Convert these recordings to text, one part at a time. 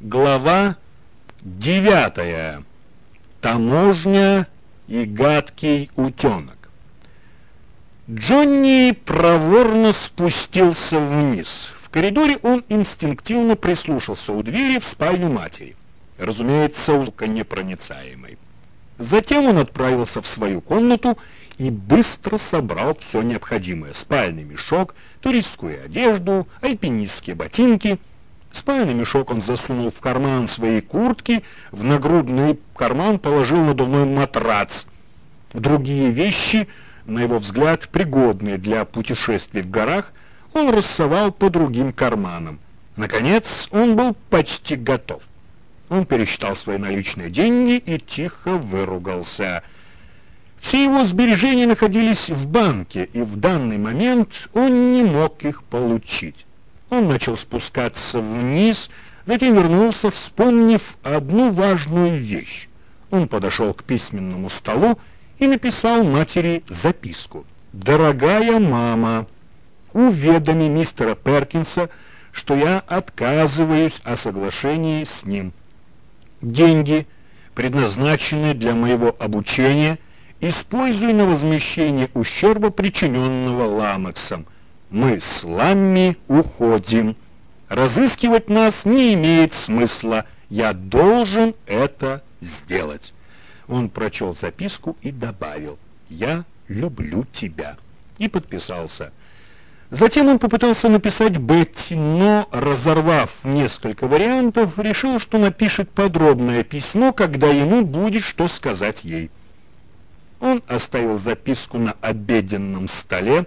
Глава девятая. Таможня и гадкий утенок. Джонни проворно спустился вниз. В коридоре он инстинктивно прислушался у двери в спальню матери. Разумеется, непроницаемой. Затем он отправился в свою комнату и быстро собрал все необходимое. Спальный мешок, туристскую одежду, альпинистские ботинки — Спальный мешок он засунул в карман своей куртки, в нагрудный карман положил надувной матрац. Другие вещи, на его взгляд, пригодные для путешествий в горах, он рассовал по другим карманам. Наконец, он был почти готов. Он пересчитал свои наличные деньги и тихо выругался. Все его сбережения находились в банке, и в данный момент он не мог их получить. Он начал спускаться вниз, затем вернулся, вспомнив одну важную вещь. Он подошел к письменному столу и написал матери записку. «Дорогая мама, уведоми мистера Перкинса, что я отказываюсь о соглашении с ним. Деньги, предназначенные для моего обучения, используй на возмещение ущерба, причиненного Ламексом – мы с Ламми уходим. Разыскивать нас не имеет смысла. Я должен это сделать. Он прочел записку и добавил «Я люблю тебя» и подписался. Затем он попытался написать Бетти, но, разорвав несколько вариантов, решил, что напишет подробное письмо, когда ему будет что сказать ей. Он оставил записку на обеденном столе,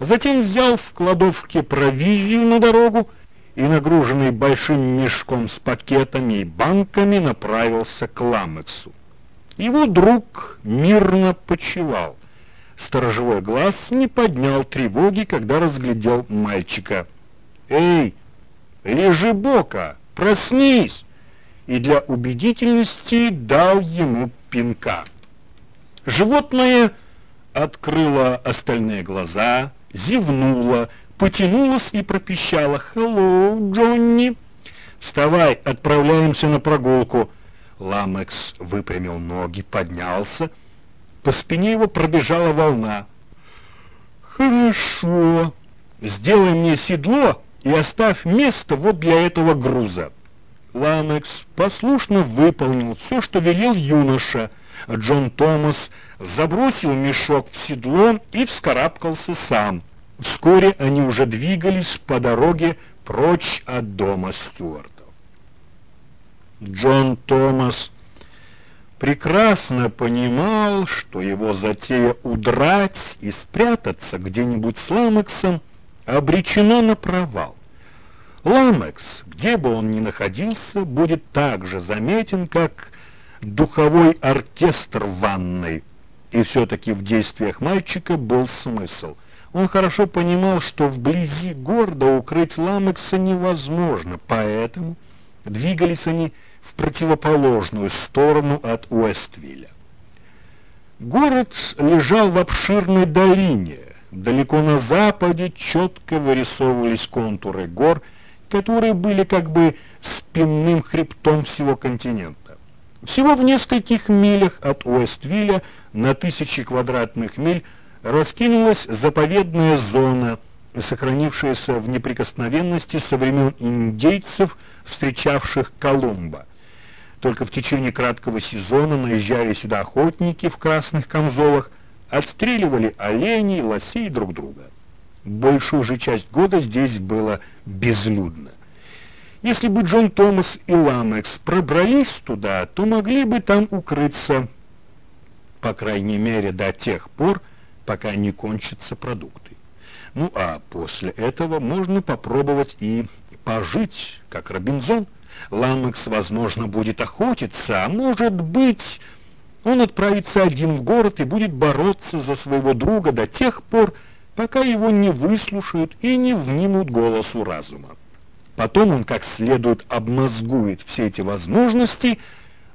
Затем взял в кладовке провизию на дорогу и, нагруженный большим мешком с пакетами и банками, направился к Ламексу. Его друг мирно почевал. Сторожевой глаз не поднял тревоги, когда разглядел мальчика. «Эй, лежи бока, проснись!» и для убедительности дал ему пинка. Животное открыло остальные глаза, зевнула, потянулась и пропищала «Хеллоу, Джонни!» «Вставай, отправляемся на прогулку!» Ламекс выпрямил ноги, поднялся. По спине его пробежала волна. «Хорошо. Сделай мне седло и оставь место вот для этого груза». Ламекс послушно выполнил все, что велел юноша. Джон Томас забросил мешок в седло и вскарабкался сам. Вскоре они уже двигались по дороге прочь от дома Стюартов. Джон Томас прекрасно понимал, что его затея удрать и спрятаться где-нибудь с Ламексом обречена на провал. Ламекс, где бы он ни находился, будет так же заметен, как духовой оркестр в ванной. И все-таки в действиях мальчика был смысл – он хорошо понимал, что вблизи города укрыть Ламекса невозможно, поэтому двигались они в противоположную сторону от Уэствилля. Город лежал в обширной долине. Далеко на западе четко вырисовывались контуры гор, которые были как бы спинным хребтом всего континента. Всего в нескольких милях от Уэствилля на тысячи квадратных миль раскинулась заповедная зона, сохранившаяся в неприкосновенности со времен индейцев, встречавших Колумба. Только в течение краткого сезона наезжали сюда охотники в красных камзолах, отстреливали оленей, лосей друг друга. Большую же часть года здесь было безлюдно. Если бы Джон Томас и Ламекс пробрались туда, то могли бы там укрыться, по крайней мере, до тех пор, пока не кончатся продукты. Ну а после этого можно попробовать и пожить, как Робинзон. Ламекс, возможно, будет охотиться, а может быть, он отправится один в город и будет бороться за своего друга до тех пор, пока его не выслушают и не внимут голосу разума. Потом он как следует обмозгует все эти возможности,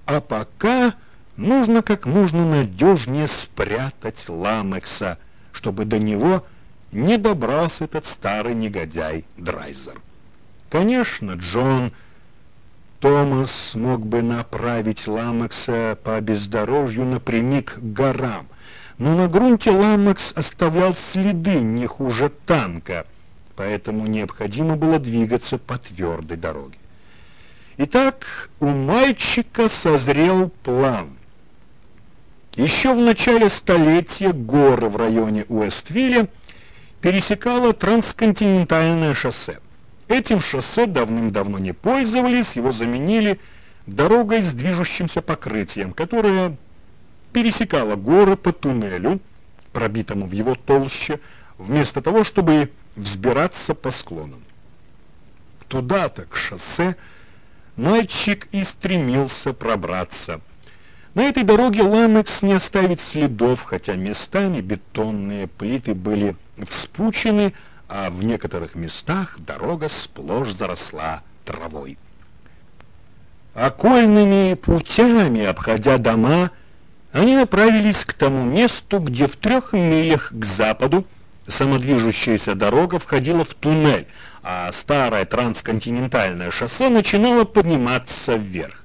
а пока нужно как можно надежнее спрятать Ламекса, чтобы до него не добрался этот старый негодяй Драйзер. Конечно, Джон Томас мог бы направить Ламекса по бездорожью напрямик к горам, но на грунте Ламекс оставлял следы не хуже танка, поэтому необходимо было двигаться по твердой дороге. Итак, у мальчика созрел план. Еще в начале столетия горы в районе Уэствилля пересекало трансконтинентальное шоссе. Этим шоссе давным-давно не пользовались, его заменили дорогой с движущимся покрытием, которая пересекала горы по туннелю, пробитому в его толще, вместо того, чтобы взбираться по склонам. Туда-то, к шоссе, мальчик и стремился пробраться. На этой дороге Ламекс не оставит следов, хотя местами бетонные плиты были вспучены, а в некоторых местах дорога сплошь заросла травой. Окольными путями, обходя дома, они направились к тому месту, где в трех милях к западу самодвижущаяся дорога входила в туннель, а старое трансконтинентальное шоссе начинало подниматься вверх.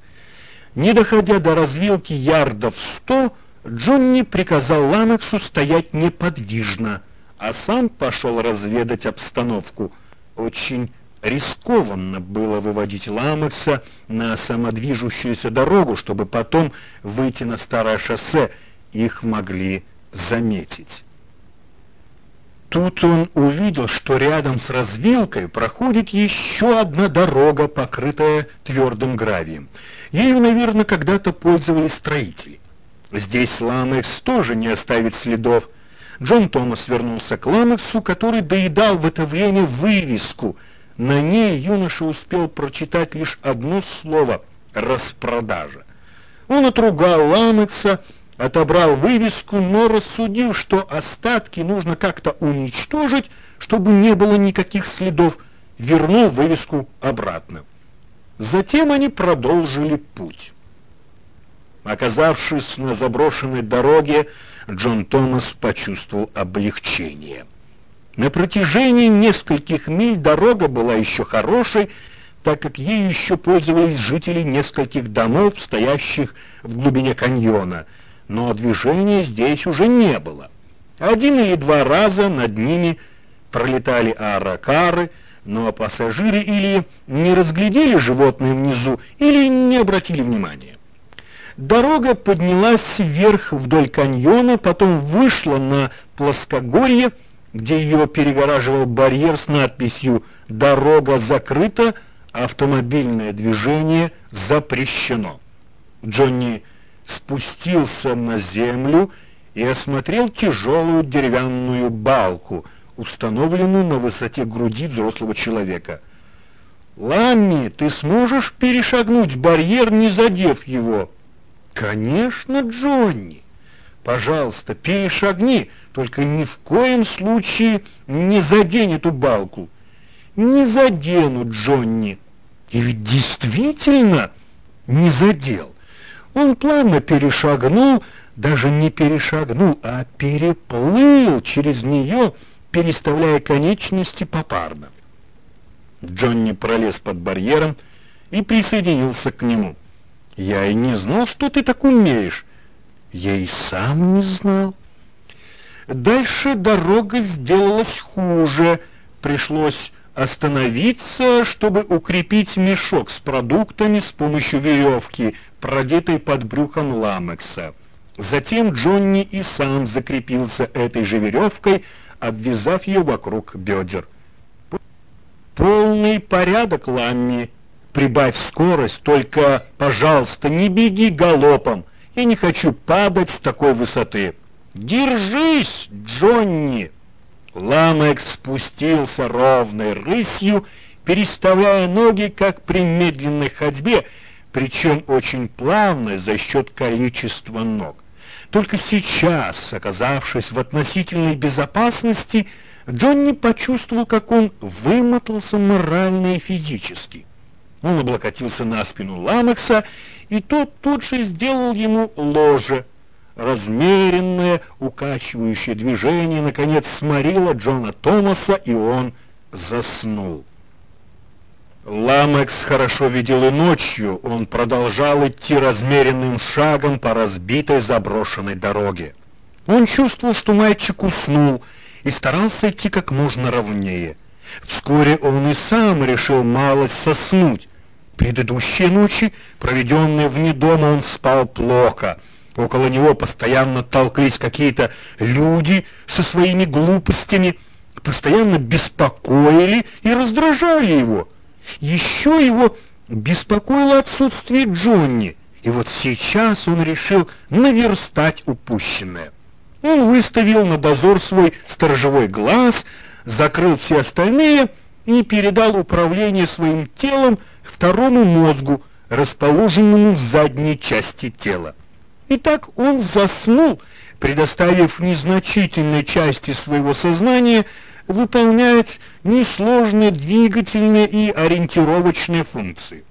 Не доходя до развилки ярдов сто, Джонни приказал Ламексу стоять неподвижно, а сам пошел разведать обстановку. Очень рискованно было выводить Ламекса на самодвижущуюся дорогу, чтобы потом выйти на старое шоссе. Их могли заметить. Тут он увидел, что рядом с развилкой проходит еще одна дорога, покрытая твердым гравием. Ею, наверное, когда-то пользовались строители. Здесь Ламекс тоже не оставит следов. Джон Томас вернулся к Ламексу, который доедал в это время вывеску. На ней юноша успел прочитать лишь одно слово «распродажа». Он отругал Ламекса, отобрал вывеску, но рассудил, что остатки нужно как-то уничтожить, чтобы не было никаких следов, вернул вывеску обратно. Затем они продолжили путь. Оказавшись на заброшенной дороге, Джон Томас почувствовал облегчение. На протяжении нескольких миль дорога была еще хорошей, так как ею еще пользовались жители нескольких домов, стоящих в глубине каньона – но движения здесь уже не было. Один или два раза над ними пролетали аракары, но пассажиры или не разглядели животные внизу, или не обратили внимания. Дорога поднялась вверх вдоль каньона, потом вышла на плоскогорье, где ее перегораживал барьер с надписью «Дорога закрыта, автомобильное движение запрещено». Джонни спустился на землю и осмотрел тяжелую деревянную балку, установленную на высоте груди взрослого человека. «Ламми, ты сможешь перешагнуть барьер, не задев его?» «Конечно, Джонни! Пожалуйста, перешагни, только ни в коем случае не задень эту балку». «Не задену, Джонни!» И ведь действительно не задел. Он плавно перешагнул, даже не перешагнул, а переплыл через нее, переставляя конечности попарно. Джонни пролез под барьером и присоединился к нему. «Я и не знал, что ты так умеешь». «Я и сам не знал». Дальше дорога сделалась хуже. Пришлось остановиться, чтобы укрепить мешок с продуктами с помощью веревки, продетой под брюхом ламекса. Затем Джонни и сам закрепился этой же веревкой, обвязав ее вокруг бедер. «Полный порядок, Ламми! Прибавь скорость, только, пожалуйста, не беги галопом! Я не хочу падать с такой высоты!» «Держись, Джонни!» Ламек спустился ровной рысью, переставляя ноги, как при медленной ходьбе, причем очень плавно за счет количества ног. Только сейчас, оказавшись в относительной безопасности, Джонни почувствовал, как он вымотался морально и физически. Он облокотился на спину Ламекса, и тот тут же сделал ему ложе – размеренное, укачивающее движение, наконец, сморило Джона Томаса, и он заснул. Ламекс хорошо видел и ночью, он продолжал идти размеренным шагом по разбитой заброшенной дороге. Он чувствовал, что мальчик уснул, и старался идти как можно ровнее. Вскоре он и сам решил малость соснуть. Предыдущие ночи, проведенные вне дома, он спал плохо. Около него постоянно толклись какие-то люди со своими глупостями, постоянно беспокоили и раздражали его. Еще его беспокоило отсутствие Джонни, и вот сейчас он решил наверстать упущенное. Он выставил на дозор свой сторожевой глаз, закрыл все остальные и передал управление своим телом второму мозгу, расположенному в задней части тела. И так он заснул, предоставив незначительной части своего сознания выполнять несложные двигательные и ориентировочные функции.